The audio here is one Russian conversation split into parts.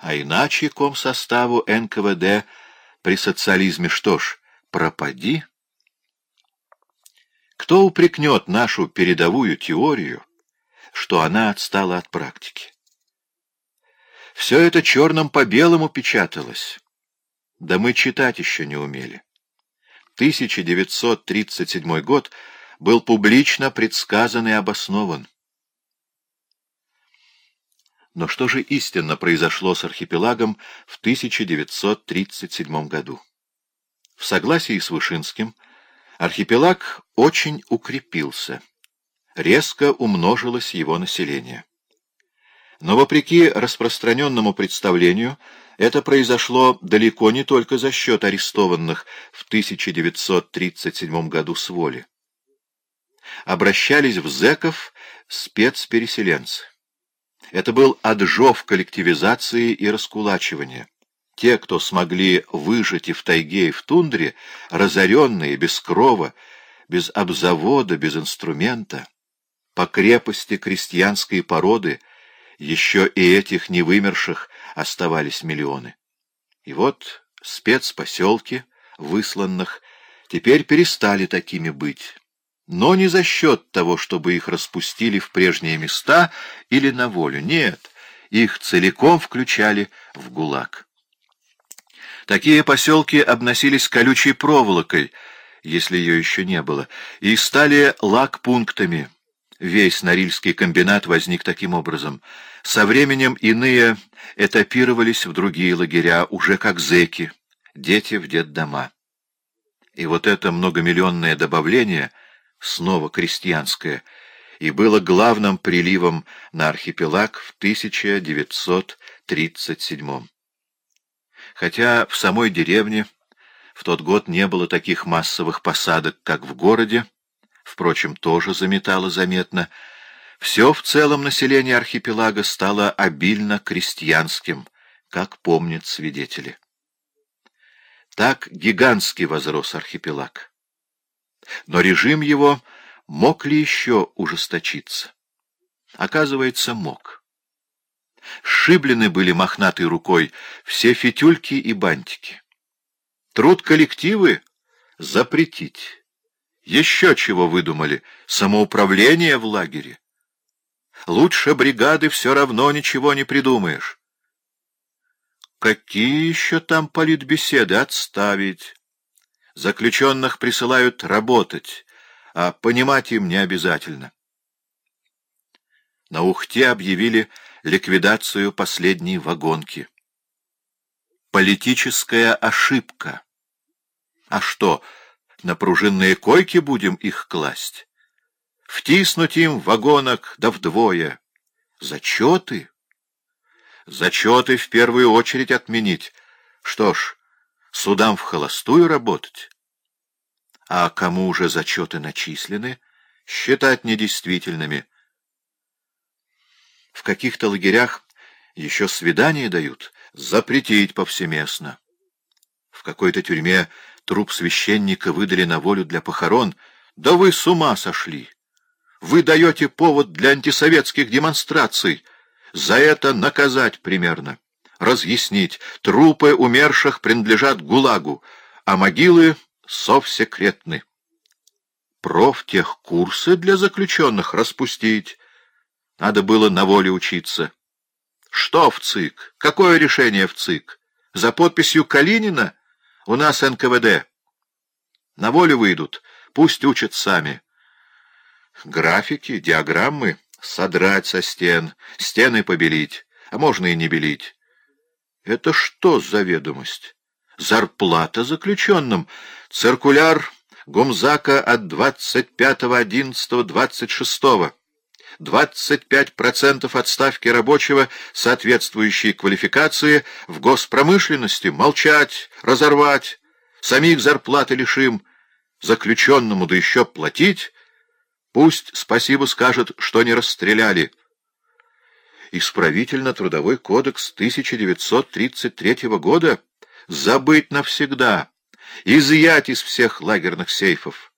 А иначе комсоставу НКВД при социализме что ж, пропади. Кто упрекнет нашу передовую теорию, что она отстала от практики? Все это черным по белому печаталось. Да мы читать еще не умели. 1937 год был публично предсказан и обоснован. Но что же истинно произошло с архипелагом в 1937 году? В согласии с Вышинским, архипелаг очень укрепился. Резко умножилось его население. Но вопреки распространенному представлению, это произошло далеко не только за счет арестованных в 1937 году с воли. Обращались в зэков спецпереселенцы. Это был отжов коллективизации и раскулачивания. Те, кто смогли выжить и в тайге, и в тундре, разоренные, без крова, без обзавода, без инструмента, по крепости крестьянской породы, еще и этих невымерших оставались миллионы. И вот спецпоселки, высланных, теперь перестали такими быть но не за счет того, чтобы их распустили в прежние места или на волю. Нет, их целиком включали в ГУЛАГ. Такие поселки обносились колючей проволокой, если ее еще не было, и стали лагпунктами. Весь Норильский комбинат возник таким образом. Со временем иные этапировались в другие лагеря, уже как зэки, дети в детдома. И вот это многомиллионное добавление — снова крестьянское, и было главным приливом на архипелаг в 1937 Хотя в самой деревне в тот год не было таких массовых посадок, как в городе, впрочем, тоже заметало заметно, все в целом население архипелага стало обильно крестьянским, как помнят свидетели. Так гигантский возрос архипелаг но режим его мог ли еще ужесточиться? Оказывается, мог. Сшиблены были мохнатой рукой все фитюльки и бантики. Труд коллективы запретить. Еще чего выдумали? Самоуправление в лагере. Лучше бригады все равно ничего не придумаешь. Какие еще там политбеседы отставить? Заключенных присылают работать, а понимать им не обязательно. На Ухте объявили ликвидацию последней вагонки. Политическая ошибка. А что, на пружинные койки будем их класть? Втиснуть им вагонок да вдвое. Зачеты? Зачеты в первую очередь отменить. Что ж, судам в холостую работать. А кому уже зачеты начислены, считать недействительными. В каких-то лагерях еще свидания дают, запретить повсеместно. В какой-то тюрьме труп священника выдали на волю для похорон. Да вы с ума сошли! Вы даете повод для антисоветских демонстраций. За это наказать примерно разъяснить, трупы умерших принадлежат ГУЛАГу, а могилы совсекретны. Профтехкурсы для заключенных распустить. Надо было на воле учиться. Что в ЦИК? Какое решение в ЦИК? За подписью Калинина? У нас НКВД. На волю выйдут, пусть учат сами. Графики, диаграммы содрать со стен, стены побелить, а можно и не белить. Это что за ведомость? Зарплата заключенным. Циркуляр Гумзака от 25.11.26. 25% отставки рабочего соответствующей квалификации в госпромышленности. Молчать, разорвать, самих зарплаты лишим. Заключенному да еще платить. Пусть спасибо скажет, что не расстреляли исправительно-трудовой кодекс 1933 года забыть навсегда, изъять из всех лагерных сейфов.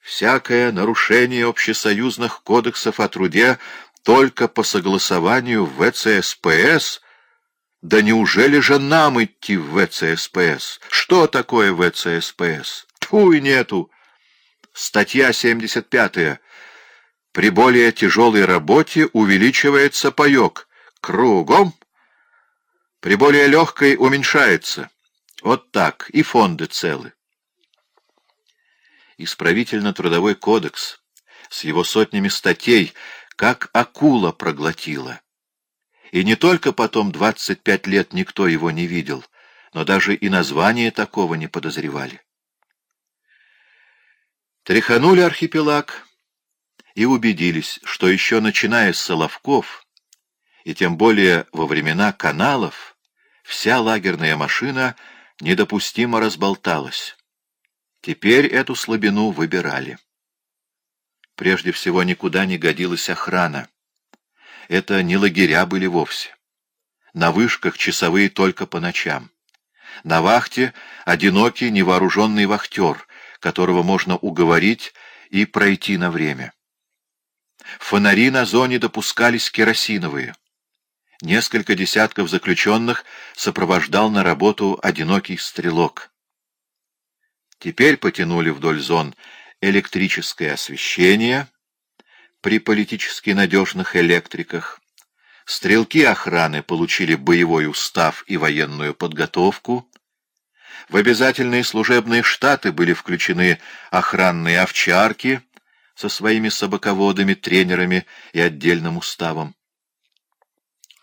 Всякое нарушение общесоюзных кодексов о труде только по согласованию в ВЦСПС Да неужели же нам идти в ВЦСПС? Что такое ВЦСПС? Тьфу и нету. Статья 75. При более тяжелой работе увеличивается паек. Кругом. При более легкой уменьшается. Вот так. И фонды целы. Исправительно-трудовой кодекс с его сотнями статей как акула проглотила. И не только потом 25 лет никто его не видел, но даже и название такого не подозревали. Тряханули архипелаг и убедились, что еще начиная с Соловков, и тем более во времена каналов, вся лагерная машина недопустимо разболталась. Теперь эту слабину выбирали. Прежде всего, никуда не годилась охрана это не лагеря были вовсе. На вышках часовые только по ночам. На вахте одинокий невооруженный вахтер, которого можно уговорить и пройти на время. Фонари на зоне допускались керосиновые. Несколько десятков заключенных сопровождал на работу одинокий стрелок. Теперь потянули вдоль зон электрическое освещение — при политически надежных электриках. Стрелки охраны получили боевой устав и военную подготовку. В обязательные служебные штаты были включены охранные овчарки со своими собаководами, тренерами и отдельным уставом.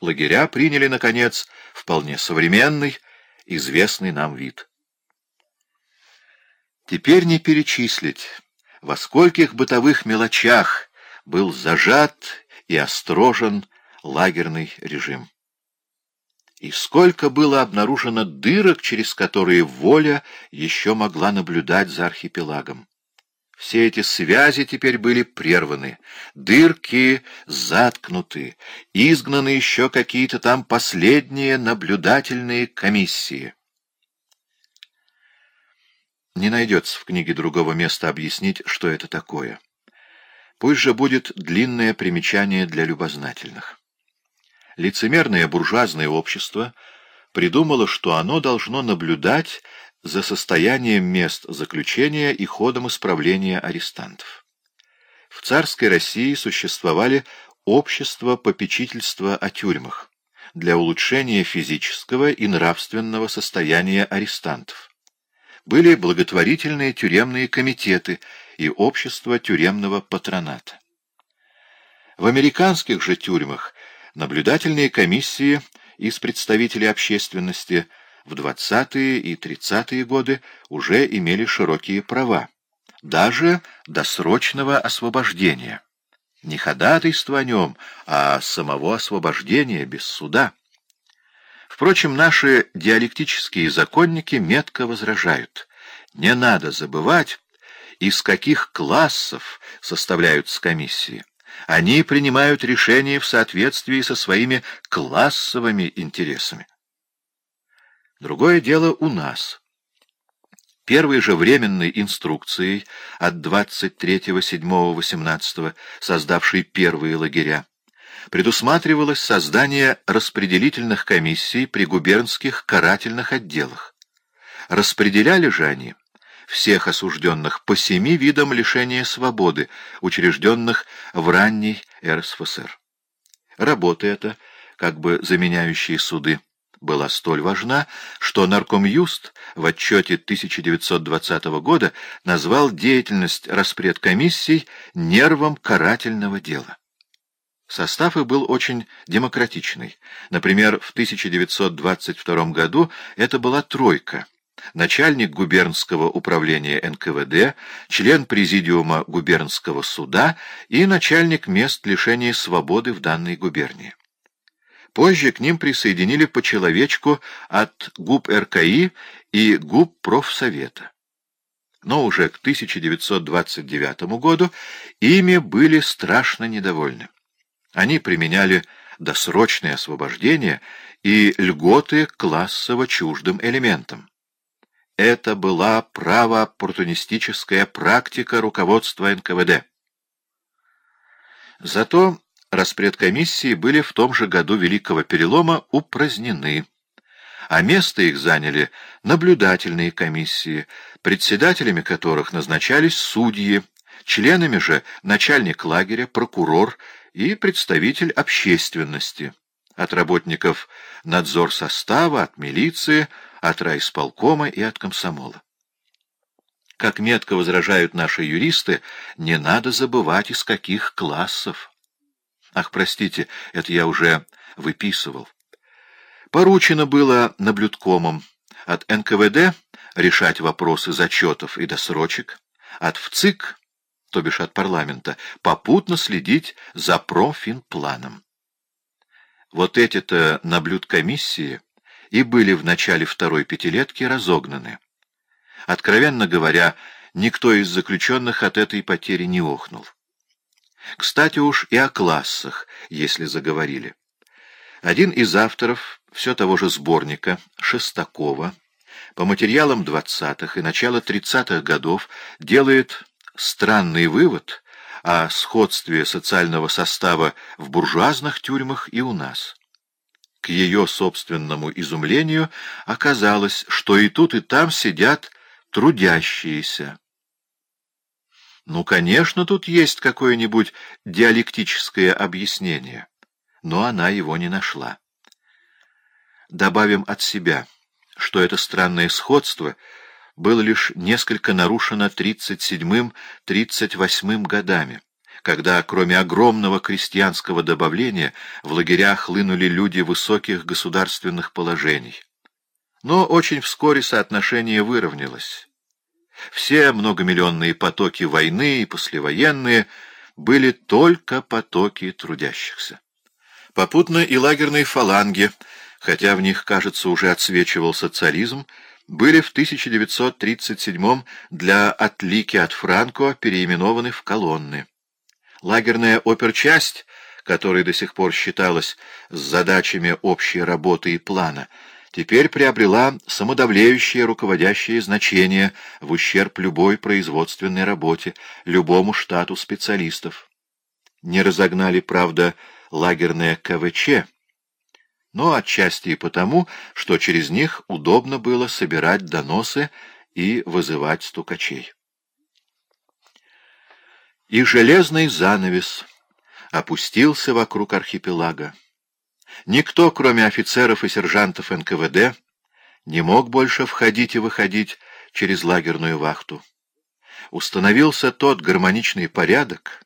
Лагеря приняли, наконец, вполне современный, известный нам вид. Теперь не перечислить, во скольких бытовых мелочах был зажат и острожен лагерный режим. И сколько было обнаружено дырок, через которые воля еще могла наблюдать за архипелагом. Все эти связи теперь были прерваны, дырки заткнуты, изгнаны еще какие-то там последние наблюдательные комиссии. Не найдется в книге другого места объяснить, что это такое. Пусть же будет длинное примечание для любознательных. Лицемерное буржуазное общество придумало, что оно должно наблюдать за состоянием мест заключения и ходом исправления арестантов. В царской России существовали общества попечительства о тюрьмах для улучшения физического и нравственного состояния арестантов. Были благотворительные тюремные комитеты – и общество тюремного патроната. В американских же тюрьмах наблюдательные комиссии из представителей общественности в 20-е и 30-е годы уже имели широкие права, даже досрочного освобождения. Не ходатайство о нем, а самого освобождения без суда. Впрочем, наши диалектические законники метко возражают. Не надо забывать, из каких классов составляются комиссии. Они принимают решения в соответствии со своими классовыми интересами. Другое дело у нас. Первой же временной инструкцией от 23.07.18, создавшей первые лагеря, предусматривалось создание распределительных комиссий при губернских карательных отделах. Распределяли же они всех осужденных по семи видам лишения свободы, учрежденных в ранней РСФСР. Работа эта, как бы заменяющие суды, была столь важна, что наркомюст в отчете 1920 года назвал деятельность распредкомиссий нервом карательного дела. Состав их был очень демократичный. Например, в 1922 году это была тройка — начальник губернского управления НКВД, член президиума губернского суда и начальник мест лишения свободы в данной губернии. Позже к ним присоединили по человечку от ГУП РКИ и ГУП профсовета. Но уже к 1929 году ими были страшно недовольны. Они применяли досрочное освобождение и льготы классово чуждым элементам. Это была правооппортунистическая практика руководства НКВД. Зато распредкомиссии были в том же году Великого Перелома упразднены, а место их заняли наблюдательные комиссии, председателями которых назначались судьи, членами же начальник лагеря, прокурор и представитель общественности, от работников надзор состава, от милиции, от райисполкома и от комсомола. Как метко возражают наши юристы, не надо забывать, из каких классов. Ах, простите, это я уже выписывал. Поручено было наблюдкомам от НКВД решать вопросы зачетов и досрочек, от ВЦИК, то бишь от парламента, попутно следить за профинпланом. Вот эти-то наблюдкомиссии и были в начале второй пятилетки разогнаны. Откровенно говоря, никто из заключенных от этой потери не охнул. Кстати уж и о классах, если заговорили. Один из авторов все того же сборника, Шестакова, по материалам 20-х и начала 30-х годов делает странный вывод о сходстве социального состава в буржуазных тюрьмах и у нас. К ее собственному изумлению оказалось, что и тут, и там сидят трудящиеся. Ну, конечно, тут есть какое-нибудь диалектическое объяснение, но она его не нашла. Добавим от себя, что это странное сходство было лишь несколько нарушено 37-38 годами, когда, кроме огромного крестьянского добавления, в лагерях хлынули люди высоких государственных положений. Но очень вскоре соотношение выровнялось. Все многомиллионные потоки войны и послевоенные были только потоки трудящихся. Попутно и лагерные фаланги, хотя в них, кажется, уже отсвечивал социализм, были в 1937 для отлики от Франко переименованы в колонны. Лагерная оперчасть, которая до сих пор считалась с задачами общей работы и плана, теперь приобрела самодавлеющее руководящее значение в ущерб любой производственной работе, любому штату специалистов. Не разогнали, правда, лагерное КВЧ, но отчасти и потому, что через них удобно было собирать доносы и вызывать стукачей. И железный занавес опустился вокруг архипелага. Никто, кроме офицеров и сержантов НКВД, не мог больше входить и выходить через лагерную вахту. Установился тот гармоничный порядок,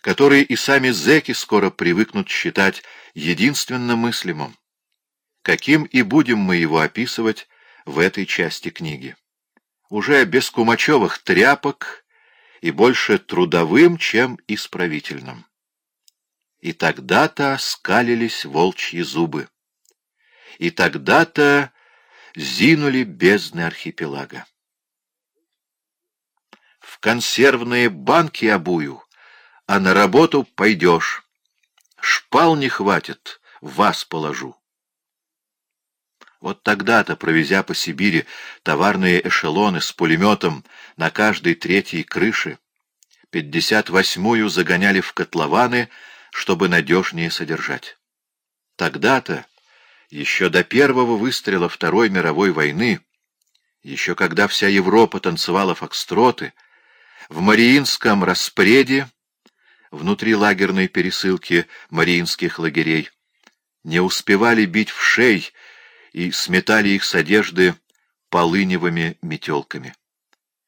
который и сами зэки скоро привыкнут считать единственно мыслимым. Каким и будем мы его описывать в этой части книги. Уже без кумачевых тряпок и больше трудовым, чем исправительным. И тогда-то скалились волчьи зубы. И тогда-то зинули бездны архипелага. В консервные банки обую, а на работу пойдешь. Шпал не хватит, вас положу. Вот тогда-то, провезя по Сибири товарные эшелоны с пулеметом на каждой третьей крыше, пятьдесят восьмую загоняли в котлованы, чтобы надежнее содержать. Тогда-то, еще до первого выстрела Второй мировой войны, еще когда вся Европа танцевала фокстроты, в Мариинском распреде, внутри лагерной пересылки мариинских лагерей, не успевали бить в шей и сметали их с одежды полыневыми метелками.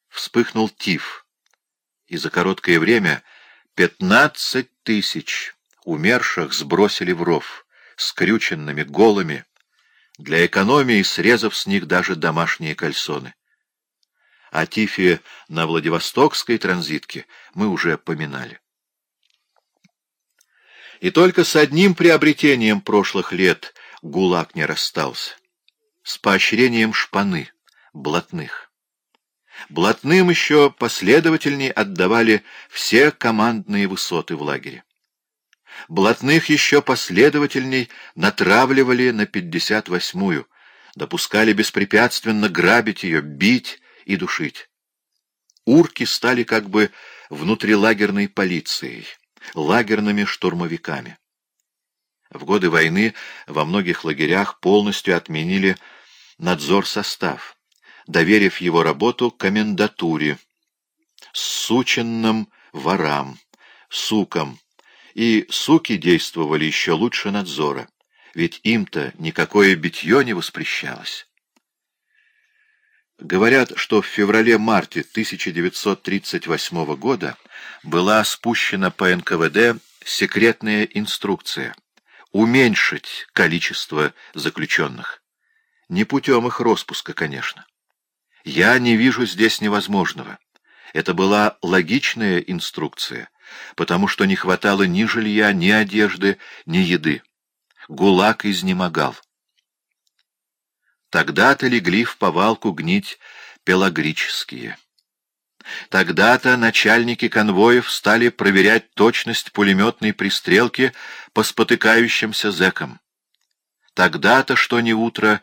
Вспыхнул тиф, и за короткое время пятнадцать тысяч умерших сбросили в ров, скрюченными, голыми, для экономии срезав с них даже домашние кальсоны. О тифе на Владивостокской транзитке мы уже поминали. И только с одним приобретением прошлых лет ГУЛАГ не расстался. С поощрением шпаны, блатных. Блатным еще последовательнее отдавали все командные высоты в лагере. Блатных еще последовательней натравливали на 58-ю, допускали беспрепятственно грабить ее, бить и душить. Урки стали как бы внутрилагерной полицией. лагерными штурмовиками. В годы войны во многих лагерях полностью отменили надзор состав, доверив его работу комендатуре, сученным ворам, сукам, и суки действовали еще лучше надзора, ведь им-то никакое битье не воспрещалось. Говорят, что в феврале-марте 1938 года была спущена по НКВД секретная инструкция уменьшить количество заключенных. Не путем их распуска, конечно. Я не вижу здесь невозможного. Это была логичная инструкция, потому что не хватало ни жилья, ни одежды, ни еды. ГУЛАГ изнемогал. Тогда-то легли в повалку гнить пелагрические. Тогда-то начальники конвоев стали проверять точность пулеметной пристрелки по спотыкающимся зэкам. Тогда-то, что не утро,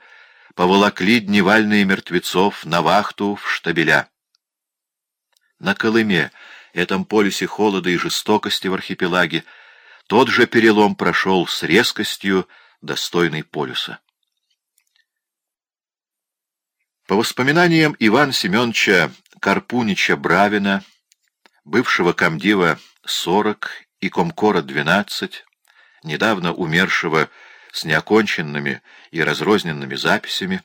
поволокли дневальные мертвецов на вахту в штабеля. На Колыме, этом полюсе холода и жестокости в архипелаге, тот же перелом прошел с резкостью, достойной полюса. По воспоминаниям Ивана Семеновича Карпунича Бравина, бывшего комдива 40 и комкора 12, недавно умершего с неоконченными и разрозненными записями,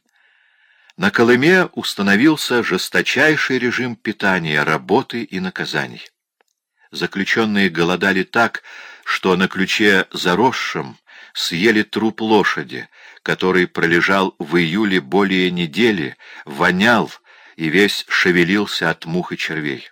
на Колыме установился жесточайший режим питания, работы и наказаний. Заключенные голодали так, что на ключе заросшем съели труп лошади, который пролежал в июле более недели, вонял и весь шевелился от мух и червей.